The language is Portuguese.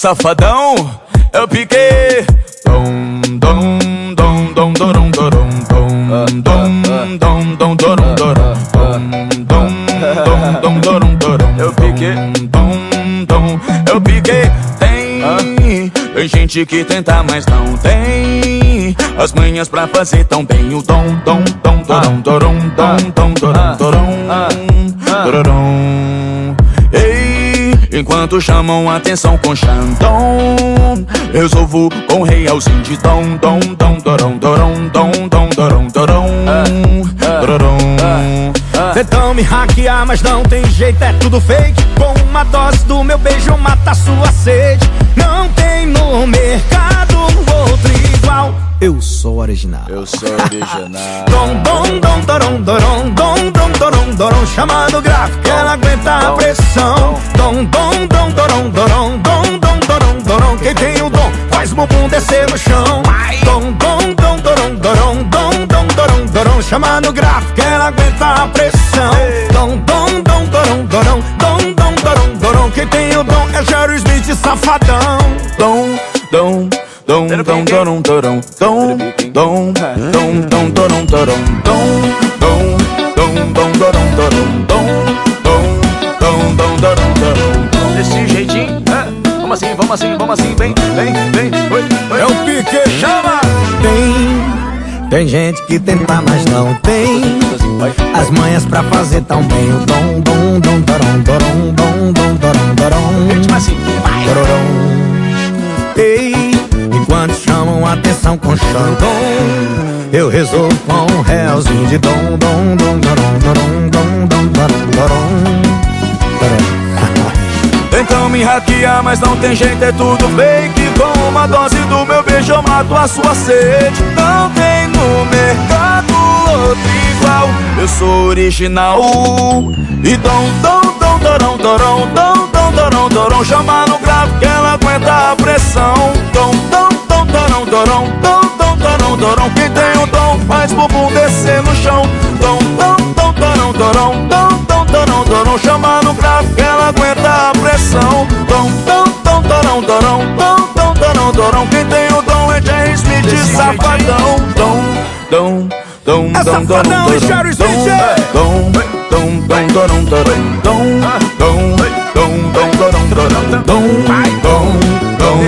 Safadão, eu piquei. Dom, dom, dom, dom, dorom, dorom, dom, dom, dom, dom, dorom, dorom, dom, dom, dom, dorom, dorom. Eu piquei. Dom, dom, eu piquei. Tem, tem gente que tenta, mas não tem as manhas pra fazer tão bem o dom, dom, dom, dorom, dorom, dom, dom, dorom, dorom, dorom. Enquanto chamam atenção com Xandão, resolvo com realzinho de dom, dom, dom, dorom, dorom, dom, dom, dorom, dorom, dorom. Tentam me hackear, mas não tem jeito, é tudo fake. Com uma dose do meu beijo mata a sua sede. Não tem no mercado outro igual. Eu sou original. Eu sou original. Dom, dom, dom, dorom, dom, dom, dorom, dorom, chamando gráfico, ela aguenta a pressão. Dom, dom, dom, dorom, dorom, dom, dom, dorom, dorom, quem tem o dom faz bumbum descer no chão. Dom, dom, dom, dorom, dorom, dom, dom, dorom, dorom, chamando gráfico, ela aguenta a pressão. Dom, dom, dom, dorom, dorom, dom, dom, dorom, dorom, quem tem o dom é Jerry Smith, safadão. Dom, dom, dom, dom, dorom, dorom, dom, dom, dom, dom, dorom, dorom, dom, dom, dom, dom, dorom, dorom, dom, dom, dom, dom, dorom, dorom. Desse jeitinho, é? Vamos assim, vamos assim, vamos assim, vem, vem, vem, oi, oi. É o pique, chama! Tem, tem gente que tenta, mas não tem as manhas pra fazer tão bem o dom, dom, dom, dorom, dorom, dom, dom, dorom, dorom, assim, vai. dorom. Ei, enquanto chamam atenção com Xandão, eu resolvo com um realzinho de dom, dom, dom, dorom, dom, dom, Tentam me hackear, mas não tem jeito, é tudo fake. Com uma dose do meu beijo eu mato a sua sede. Não tem no mercado outro igual. Eu sou original. E dom, dom, dom, dorão, dorão, dom, dom, dorão, dorão. Chama no grave que ela aguenta a pressão. Dom, dom, dom, dorão, dorão, dom, dom, dorão, dorão. Quem tem o dom faz bumbum descer no chão. Dom, dom, dom, dorão, dorão, dom, dom, dorão, dorão. Chama no grave que ela aguenta a pressão. Dom, dom, dom, dorão, dorão, dom, dom, dorão, dorão. Quem tem o dom é Jerry Smith, safadão. Dom, dom, dom, É dom, safadão dorão, e Jerry. Smith. Dom, dom, dom, dorão, dorão. Dom, dom, dom, dom, dorão, dorão. Dom, dom, dom, dom, dorão, dorão. Dom,